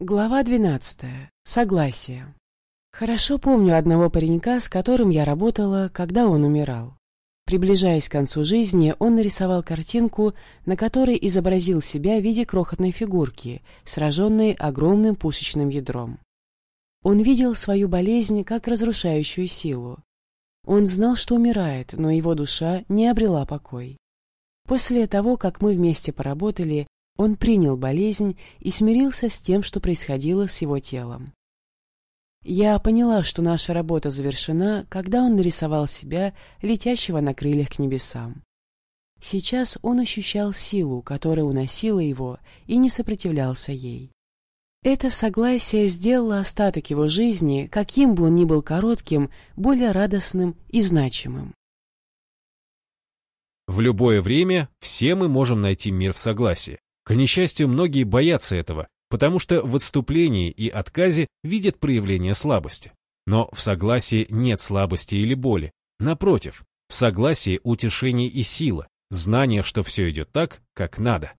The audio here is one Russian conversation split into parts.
Глава 12. Согласие. Хорошо помню одного паренька, с которым я работала, когда он умирал. Приближаясь к концу жизни, он нарисовал картинку, на которой изобразил себя в виде крохотной фигурки, сраженной огромным пушечным ядром. Он видел свою болезнь как разрушающую силу. Он знал, что умирает, но его душа не обрела покой. После того, как мы вместе поработали, он принял болезнь и смирился с тем, что происходило с его телом. Я поняла, что наша работа завершена, когда он нарисовал себя, летящего на крыльях к небесам. Сейчас он ощущал силу, которая уносила его, и не сопротивлялся ей. Это согласие сделало остаток его жизни, каким бы он ни был коротким, более радостным и значимым. В любое время все мы можем найти мир в согласии. К несчастью, многие боятся этого, потому что в отступлении и отказе видят проявление слабости. Но в согласии нет слабости или боли. Напротив, в согласии утешение и сила, знание, что все идет так, как надо.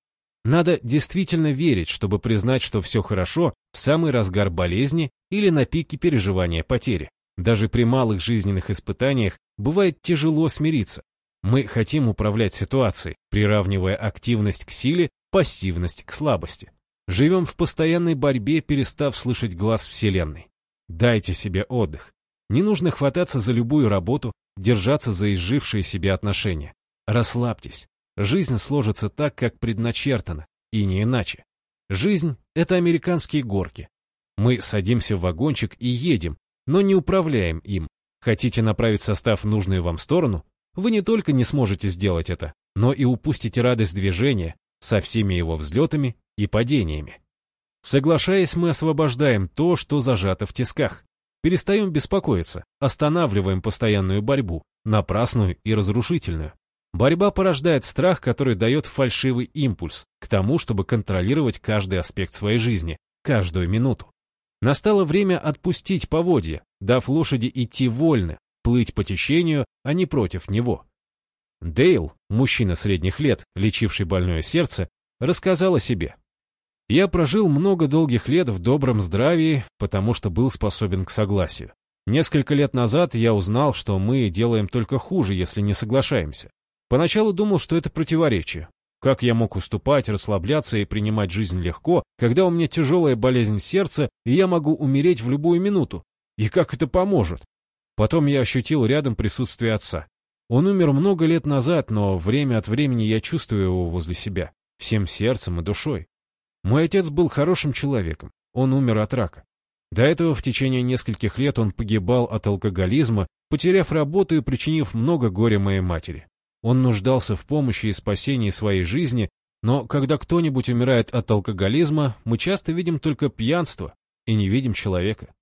Надо действительно верить, чтобы признать, что все хорошо в самый разгар болезни или на пике переживания потери. Даже при малых жизненных испытаниях бывает тяжело смириться. Мы хотим управлять ситуацией, приравнивая активность к силе пассивность к слабости. Живем в постоянной борьбе, перестав слышать глаз Вселенной. Дайте себе отдых. Не нужно хвататься за любую работу, держаться за изжившие себе отношения. Расслабьтесь. Жизнь сложится так, как предначертано, и не иначе. Жизнь — это американские горки. Мы садимся в вагончик и едем, но не управляем им. Хотите направить состав в нужную вам сторону? Вы не только не сможете сделать это, но и упустите радость движения, со всеми его взлетами и падениями. Соглашаясь, мы освобождаем то, что зажато в тисках. Перестаем беспокоиться, останавливаем постоянную борьбу, напрасную и разрушительную. Борьба порождает страх, который дает фальшивый импульс к тому, чтобы контролировать каждый аспект своей жизни, каждую минуту. Настало время отпустить поводья, дав лошади идти вольно, плыть по течению, а не против него. Дейл, мужчина средних лет, лечивший больное сердце, рассказал о себе. «Я прожил много долгих лет в добром здравии, потому что был способен к согласию. Несколько лет назад я узнал, что мы делаем только хуже, если не соглашаемся. Поначалу думал, что это противоречие. Как я мог уступать, расслабляться и принимать жизнь легко, когда у меня тяжелая болезнь сердца, и я могу умереть в любую минуту? И как это поможет? Потом я ощутил рядом присутствие отца. Он умер много лет назад, но время от времени я чувствую его возле себя, всем сердцем и душой. Мой отец был хорошим человеком, он умер от рака. До этого в течение нескольких лет он погибал от алкоголизма, потеряв работу и причинив много горя моей матери. Он нуждался в помощи и спасении своей жизни, но когда кто-нибудь умирает от алкоголизма, мы часто видим только пьянство и не видим человека.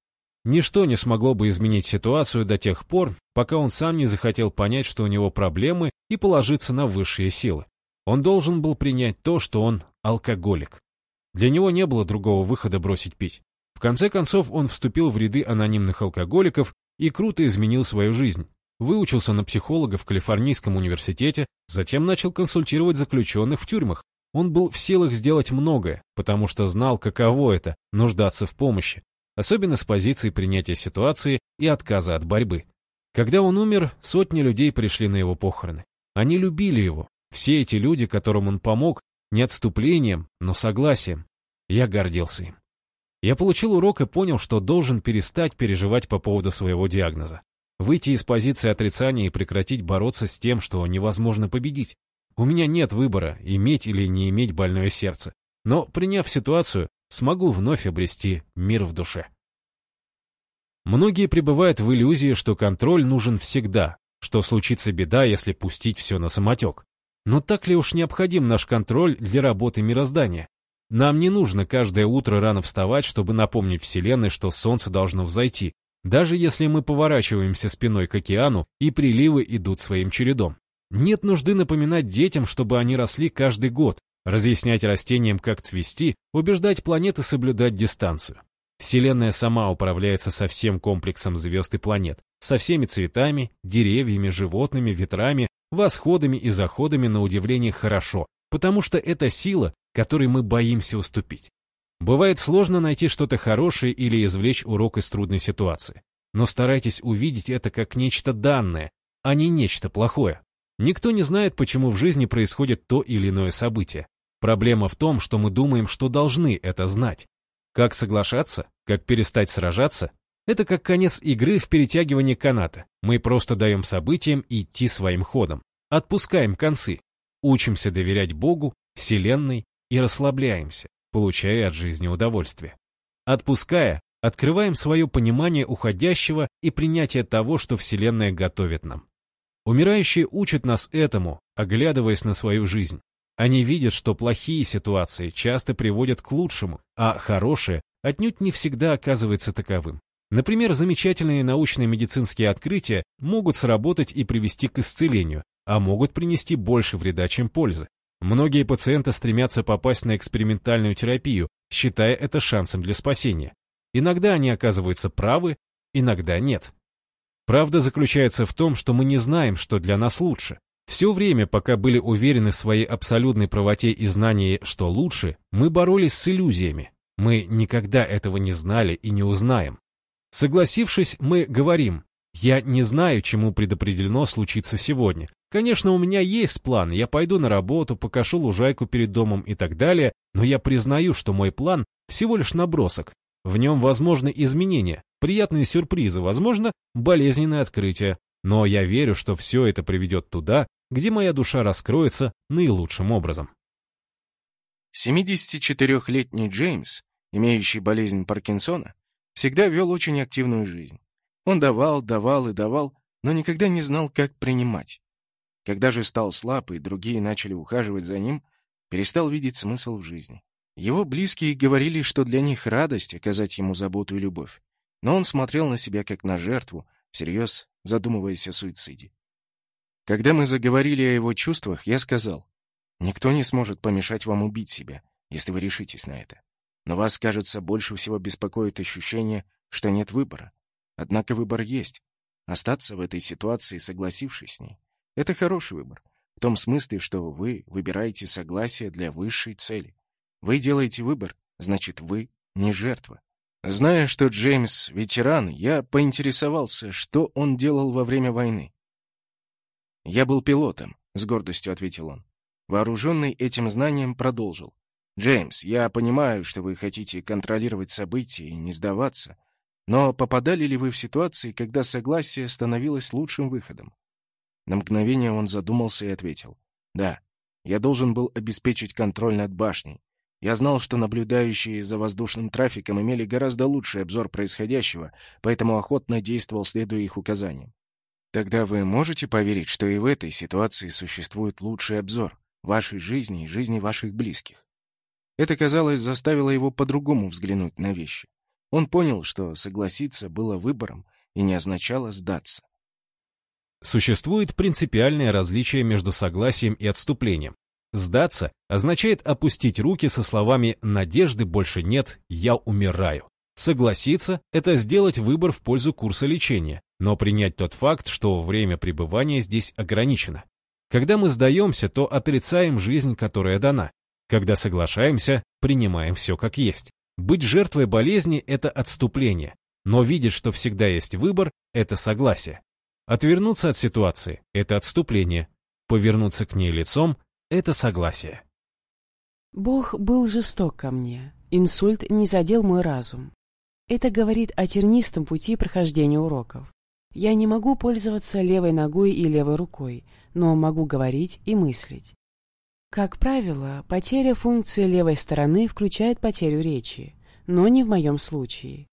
Ничто не смогло бы изменить ситуацию до тех пор, пока он сам не захотел понять, что у него проблемы, и положиться на высшие силы. Он должен был принять то, что он алкоголик. Для него не было другого выхода бросить пить. В конце концов, он вступил в ряды анонимных алкоголиков и круто изменил свою жизнь. Выучился на психолога в Калифорнийском университете, затем начал консультировать заключенных в тюрьмах. Он был в силах сделать многое, потому что знал, каково это – нуждаться в помощи, особенно с позиции принятия ситуации и отказа от борьбы. Когда он умер, сотни людей пришли на его похороны. Они любили его. Все эти люди, которым он помог, не отступлением, но согласием. Я гордился им. Я получил урок и понял, что должен перестать переживать по поводу своего диагноза. Выйти из позиции отрицания и прекратить бороться с тем, что невозможно победить. У меня нет выбора, иметь или не иметь больное сердце. Но, приняв ситуацию, смогу вновь обрести мир в душе. Многие пребывают в иллюзии, что контроль нужен всегда, что случится беда, если пустить все на самотек. Но так ли уж необходим наш контроль для работы мироздания? Нам не нужно каждое утро рано вставать, чтобы напомнить Вселенной, что Солнце должно взойти, даже если мы поворачиваемся спиной к океану и приливы идут своим чередом. Нет нужды напоминать детям, чтобы они росли каждый год, разъяснять растениям, как цвести, убеждать планеты соблюдать дистанцию. Вселенная сама управляется со всем комплексом звезд и планет, со всеми цветами, деревьями, животными, ветрами, восходами и заходами на удивление хорошо, потому что это сила, которой мы боимся уступить. Бывает сложно найти что-то хорошее или извлечь урок из трудной ситуации. Но старайтесь увидеть это как нечто данное, а не нечто плохое. Никто не знает, почему в жизни происходит то или иное событие. Проблема в том, что мы думаем, что должны это знать. Как соглашаться? Как перестать сражаться? Это как конец игры в перетягивании каната. Мы просто даем событиям идти своим ходом. Отпускаем концы. Учимся доверять Богу, Вселенной и расслабляемся, получая от жизни удовольствие. Отпуская, открываем свое понимание уходящего и принятие того, что Вселенная готовит нам. Умирающие учат нас этому, оглядываясь на свою жизнь. Они видят, что плохие ситуации часто приводят к лучшему, а хорошее отнюдь не всегда оказывается таковым. Например, замечательные научные медицинские открытия могут сработать и привести к исцелению, а могут принести больше вреда, чем пользы. Многие пациенты стремятся попасть на экспериментальную терапию, считая это шансом для спасения. Иногда они оказываются правы, иногда нет. Правда заключается в том, что мы не знаем, что для нас лучше. Все время, пока были уверены в своей абсолютной правоте и знании, что лучше, мы боролись с иллюзиями. Мы никогда этого не знали и не узнаем. Согласившись, мы говорим, я не знаю, чему предопределено случиться сегодня. Конечно, у меня есть план, я пойду на работу, покашу лужайку перед домом и так далее, но я признаю, что мой план всего лишь набросок. В нем возможны изменения, приятные сюрпризы, возможно, болезненные открытия, но я верю, что все это приведет туда, где моя душа раскроется наилучшим образом. 74-летний Джеймс, имеющий болезнь Паркинсона, всегда вел очень активную жизнь. Он давал, давал и давал, но никогда не знал, как принимать. Когда же стал слаб, и другие начали ухаживать за ним, перестал видеть смысл в жизни. Его близкие говорили, что для них радость оказать ему заботу и любовь. Но он смотрел на себя как на жертву, всерьез задумываясь о суициде. Когда мы заговорили о его чувствах, я сказал, «Никто не сможет помешать вам убить себя, если вы решитесь на это. Но вас, кажется, больше всего беспокоит ощущение, что нет выбора. Однако выбор есть. Остаться в этой ситуации, согласившись с ней. Это хороший выбор. В том смысле, что вы выбираете согласие для высшей цели. Вы делаете выбор, значит, вы не жертва. Зная, что Джеймс — ветеран, я поинтересовался, что он делал во время войны. «Я был пилотом», — с гордостью ответил он. Вооруженный этим знанием продолжил. «Джеймс, я понимаю, что вы хотите контролировать события и не сдаваться, но попадали ли вы в ситуации, когда согласие становилось лучшим выходом?» На мгновение он задумался и ответил. «Да, я должен был обеспечить контроль над башней, я знал, что наблюдающие за воздушным трафиком имели гораздо лучший обзор происходящего, поэтому охотно действовал, следуя их указаниям. Тогда вы можете поверить, что и в этой ситуации существует лучший обзор вашей жизни и жизни ваших близких? Это, казалось, заставило его по-другому взглянуть на вещи. Он понял, что согласиться было выбором и не означало сдаться. Существует принципиальное различие между согласием и отступлением. Сдаться означает опустить руки со словами «надежды больше нет, я умираю». Согласиться – это сделать выбор в пользу курса лечения, но принять тот факт, что время пребывания здесь ограничено. Когда мы сдаемся, то отрицаем жизнь, которая дана. Когда соглашаемся, принимаем все как есть. Быть жертвой болезни – это отступление, но видеть, что всегда есть выбор – это согласие. Отвернуться от ситуации – это отступление. Повернуться к ней лицом это согласие. Бог был жесток ко мне. Инсульт не задел мой разум. Это говорит о тернистом пути прохождения уроков. Я не могу пользоваться левой ногой и левой рукой, но могу говорить и мыслить. Как правило, потеря функции левой стороны включает потерю речи, но не в моем случае.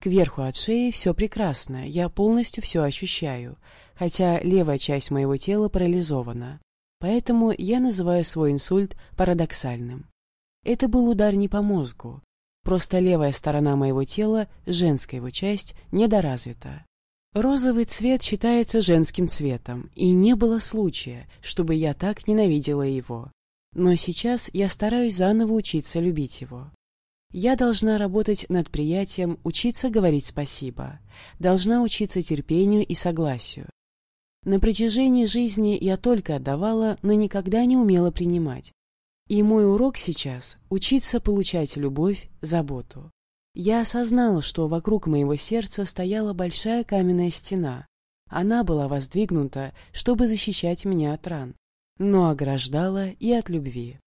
Кверху от шеи все прекрасно, я полностью все ощущаю, хотя левая часть моего тела парализована. Поэтому я называю свой инсульт парадоксальным. Это был удар не по мозгу. Просто левая сторона моего тела, женская его часть, недоразвита. Розовый цвет считается женским цветом, и не было случая, чтобы я так ненавидела его. Но сейчас я стараюсь заново учиться любить его. Я должна работать над приятием, учиться говорить спасибо. Должна учиться терпению и согласию. На протяжении жизни я только отдавала, но никогда не умела принимать. И мой урок сейчас — учиться получать любовь, заботу. Я осознала, что вокруг моего сердца стояла большая каменная стена. Она была воздвигнута, чтобы защищать меня от ран, но ограждала и от любви.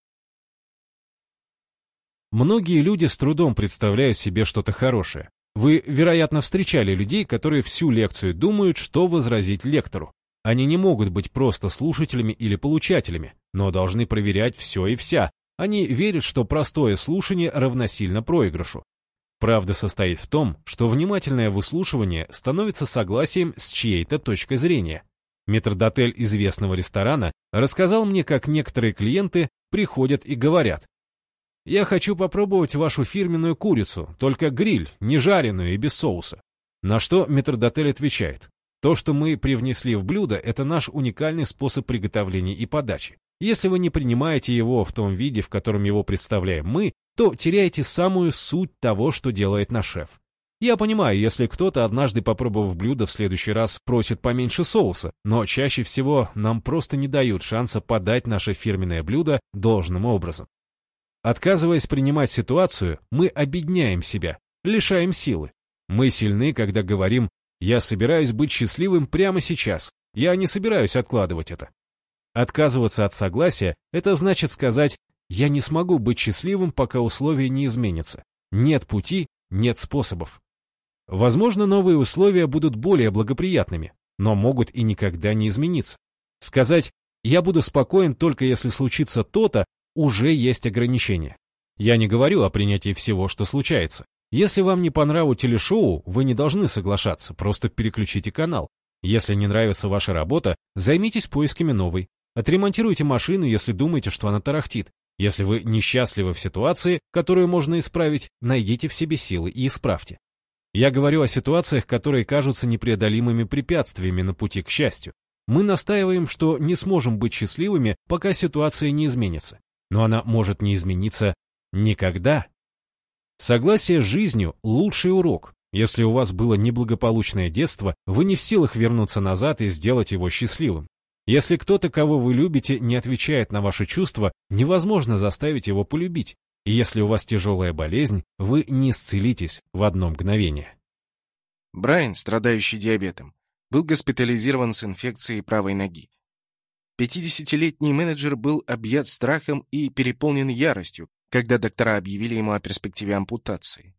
Многие люди с трудом представляют себе что-то хорошее. Вы, вероятно, встречали людей, которые всю лекцию думают, что возразить лектору. Они не могут быть просто слушателями или получателями, но должны проверять все и вся. Они верят, что простое слушание равносильно проигрышу. Правда состоит в том, что внимательное выслушивание становится согласием с чьей-то точкой зрения. Метрдотель известного ресторана рассказал мне, как некоторые клиенты приходят и говорят, «Я хочу попробовать вашу фирменную курицу, только гриль, не жареную и без соуса». На что метрдотель отвечает, то, что мы привнесли в блюдо, это наш уникальный способ приготовления и подачи. Если вы не принимаете его в том виде, в котором его представляем мы, то теряете самую суть того, что делает наш шеф. Я понимаю, если кто-то, однажды попробовав блюдо, в следующий раз просит поменьше соуса, но чаще всего нам просто не дают шанса подать наше фирменное блюдо должным образом. Отказываясь принимать ситуацию, мы обедняем себя, лишаем силы. Мы сильны, когда говорим я собираюсь быть счастливым прямо сейчас. Я не собираюсь откладывать это. Отказываться от согласия – это значит сказать «я не смогу быть счастливым, пока условия не изменятся». Нет пути, нет способов. Возможно, новые условия будут более благоприятными, но могут и никогда не измениться. Сказать «я буду спокоен только если случится то-то» уже есть ограничение. Я не говорю о принятии всего, что случается. Если вам не по нраву телешоу, вы не должны соглашаться, просто переключите канал. Если не нравится ваша работа, займитесь поисками новой. Отремонтируйте машину, если думаете, что она тарахтит. Если вы несчастливы в ситуации, которую можно исправить, найдите в себе силы и исправьте. Я говорю о ситуациях, которые кажутся непреодолимыми препятствиями на пути к счастью. Мы настаиваем, что не сможем быть счастливыми, пока ситуация не изменится. Но она может не измениться никогда. Согласие с жизнью – лучший урок. Если у вас было неблагополучное детство, вы не в силах вернуться назад и сделать его счастливым. Если кто-то, кого вы любите, не отвечает на ваши чувства, невозможно заставить его полюбить. И если у вас тяжелая болезнь, вы не исцелитесь в одно мгновение. Брайан, страдающий диабетом, был госпитализирован с инфекцией правой ноги. 50-летний менеджер был объят страхом и переполнен яростью, когда доктора объявили ему о перспективе ампутации.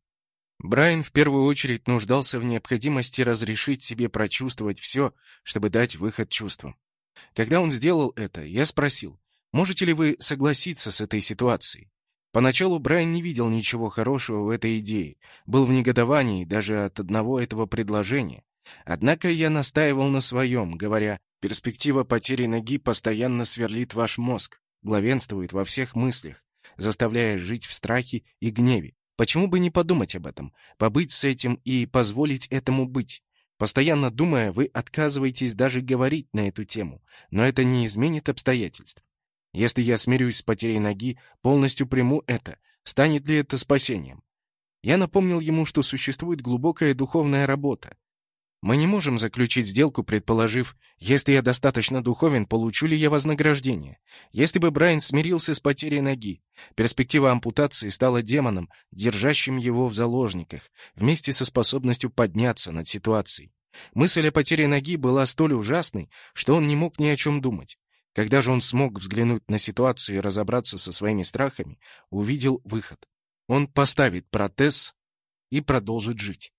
Брайан в первую очередь нуждался в необходимости разрешить себе прочувствовать все, чтобы дать выход чувствам. Когда он сделал это, я спросил, можете ли вы согласиться с этой ситуацией? Поначалу Брайан не видел ничего хорошего в этой идее, был в негодовании даже от одного этого предложения. Однако я настаивал на своем, говоря, перспектива потери ноги постоянно сверлит ваш мозг, главенствует во всех мыслях, заставляя жить в страхе и гневе. Почему бы не подумать об этом, побыть с этим и позволить этому быть? Постоянно думая, вы отказываетесь даже говорить на эту тему, но это не изменит обстоятельств. Если я смирюсь с потерей ноги, полностью приму это, станет ли это спасением? Я напомнил ему, что существует глубокая духовная работа, мы не можем заключить сделку, предположив, если я достаточно духовен, получу ли я вознаграждение. Если бы Брайан смирился с потерей ноги, перспектива ампутации стала демоном, держащим его в заложниках, вместе со способностью подняться над ситуацией. Мысль о потере ноги была столь ужасной, что он не мог ни о чем думать. Когда же он смог взглянуть на ситуацию и разобраться со своими страхами, увидел выход. Он поставит протез и продолжит жить.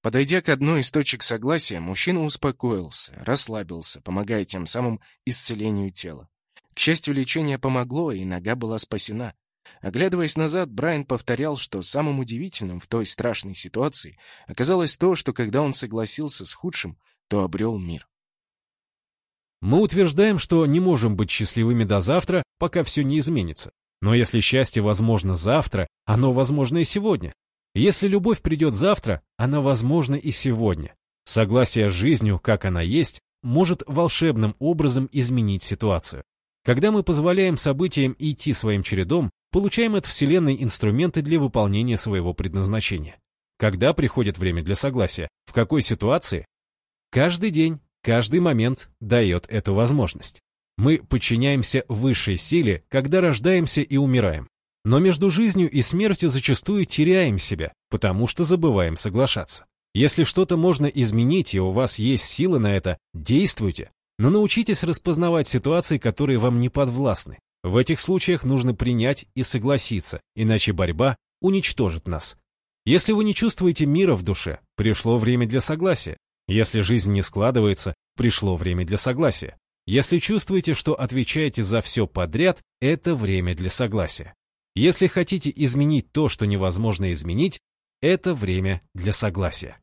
Подойдя к одной из точек согласия, мужчина успокоился, расслабился, помогая тем самым исцелению тела. К счастью, лечение помогло, и нога была спасена. Оглядываясь назад, Брайан повторял, что самым удивительным в той страшной ситуации оказалось то, что когда он согласился с худшим, то обрел мир. Мы утверждаем, что не можем быть счастливыми до завтра, пока все не изменится. Но если счастье возможно завтра, оно возможно и сегодня. Если любовь придет завтра, она возможна и сегодня. Согласие с жизнью, как она есть, может волшебным образом изменить ситуацию. Когда мы позволяем событиям идти своим чередом, получаем от Вселенной инструменты для выполнения своего предназначения. Когда приходит время для согласия? В какой ситуации? Каждый день, каждый момент дает эту возможность. Мы подчиняемся высшей силе, когда рождаемся и умираем. Но между жизнью и смертью зачастую теряем себя, потому что забываем соглашаться. Если что-то можно изменить, и у вас есть силы на это, действуйте. Но научитесь распознавать ситуации, которые вам не подвластны. В этих случаях нужно принять и согласиться, иначе борьба уничтожит нас. Если вы не чувствуете мира в душе, пришло время для согласия. Если жизнь не складывается, пришло время для согласия. Если чувствуете, что отвечаете за все подряд, это время для согласия. Если хотите изменить то, что невозможно изменить, это время для согласия.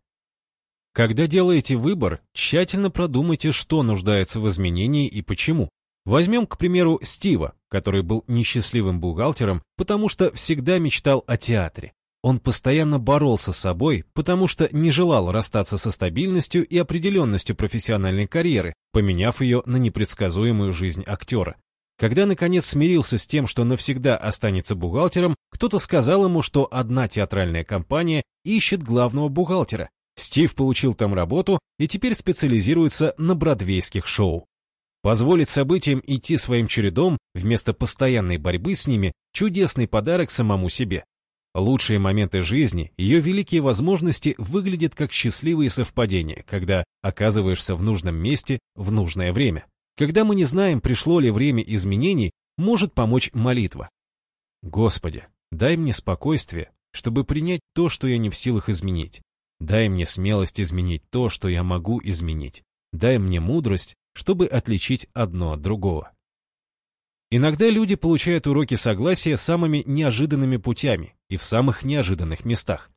Когда делаете выбор, тщательно продумайте, что нуждается в изменении и почему. Возьмем, к примеру, Стива, который был несчастливым бухгалтером, потому что всегда мечтал о театре. Он постоянно боролся с собой, потому что не желал расстаться со стабильностью и определенностью профессиональной карьеры, поменяв ее на непредсказуемую жизнь актера. Когда, наконец, смирился с тем, что навсегда останется бухгалтером, кто-то сказал ему, что одна театральная компания ищет главного бухгалтера. Стив получил там работу и теперь специализируется на бродвейских шоу. Позволить событиям идти своим чередом вместо постоянной борьбы с ними – чудесный подарок самому себе. Лучшие моменты жизни, ее великие возможности выглядят как счастливые совпадения, когда оказываешься в нужном месте в нужное время. Когда мы не знаем, пришло ли время изменений, может помочь молитва. Господи, дай мне спокойствие, чтобы принять то, что я не в силах изменить. Дай мне смелость изменить то, что я могу изменить. Дай мне мудрость, чтобы отличить одно от другого. Иногда люди получают уроки согласия самыми неожиданными путями и в самых неожиданных местах.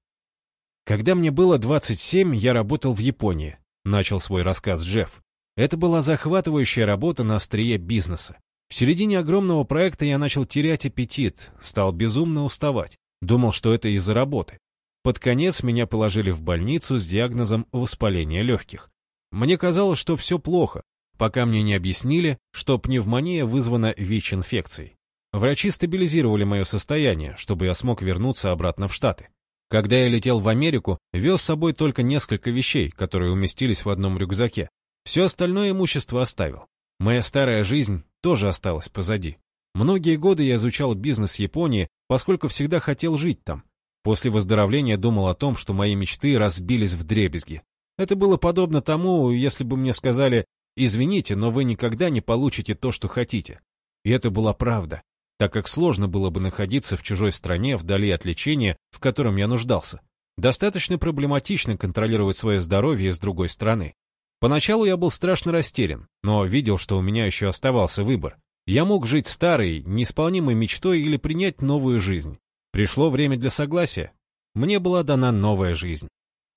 Когда мне было 27, я работал в Японии, начал свой рассказ Джефф. Это была захватывающая работа на острие бизнеса. В середине огромного проекта я начал терять аппетит, стал безумно уставать. Думал, что это из-за работы. Под конец меня положили в больницу с диагнозом воспаления легких. Мне казалось, что все плохо, пока мне не объяснили, что пневмония вызвана ВИЧ-инфекцией. Врачи стабилизировали мое состояние, чтобы я смог вернуться обратно в Штаты. Когда я летел в Америку, вез с собой только несколько вещей, которые уместились в одном рюкзаке. Все остальное имущество оставил. Моя старая жизнь тоже осталась позади. Многие годы я изучал бизнес Японии, поскольку всегда хотел жить там. После выздоровления думал о том, что мои мечты разбились в дребезги. Это было подобно тому, если бы мне сказали Извините, но вы никогда не получите то, что хотите. И это была правда, так как сложно было бы находиться в чужой стране вдали от лечения, в котором я нуждался. Достаточно проблематично контролировать свое здоровье с другой стороны. Поначалу я был страшно растерян, но видел, что у меня еще оставался выбор. Я мог жить старой, неисполнимой мечтой или принять новую жизнь. Пришло время для согласия. Мне была дана новая жизнь.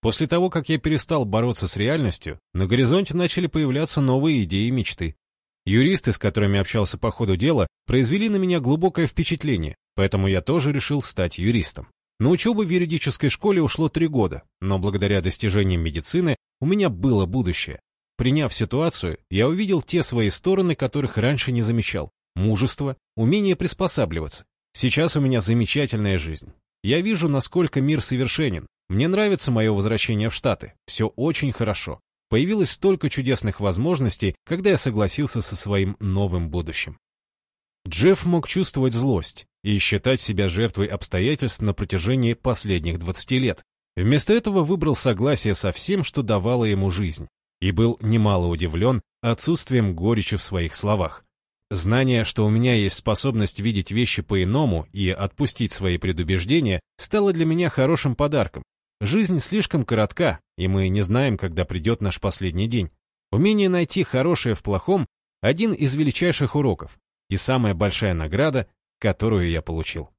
После того, как я перестал бороться с реальностью, на горизонте начали появляться новые идеи и мечты. Юристы, с которыми общался по ходу дела, произвели на меня глубокое впечатление, поэтому я тоже решил стать юристом. На учебу в юридической школе ушло три года, но благодаря достижениям медицины у меня было будущее. Приняв ситуацию, я увидел те свои стороны, которых раньше не замечал. Мужество, умение приспосабливаться. Сейчас у меня замечательная жизнь. Я вижу, насколько мир совершенен, мне нравится мое возвращение в Штаты. Все очень хорошо. Появилось столько чудесных возможностей, когда я согласился со своим новым будущим. Джефф мог чувствовать злость и считать себя жертвой обстоятельств на протяжении последних 20 лет. Вместо этого выбрал согласие со всем, что давало ему жизнь, и был немало удивлен отсутствием горечи в своих словах. Знание, что у меня есть способность видеть вещи по-иному и отпустить свои предубеждения, стало для меня хорошим подарком, Жизнь слишком коротка, и мы не знаем, когда придет наш последний день. Умение найти хорошее в плохом – один из величайших уроков и самая большая награда, которую я получил.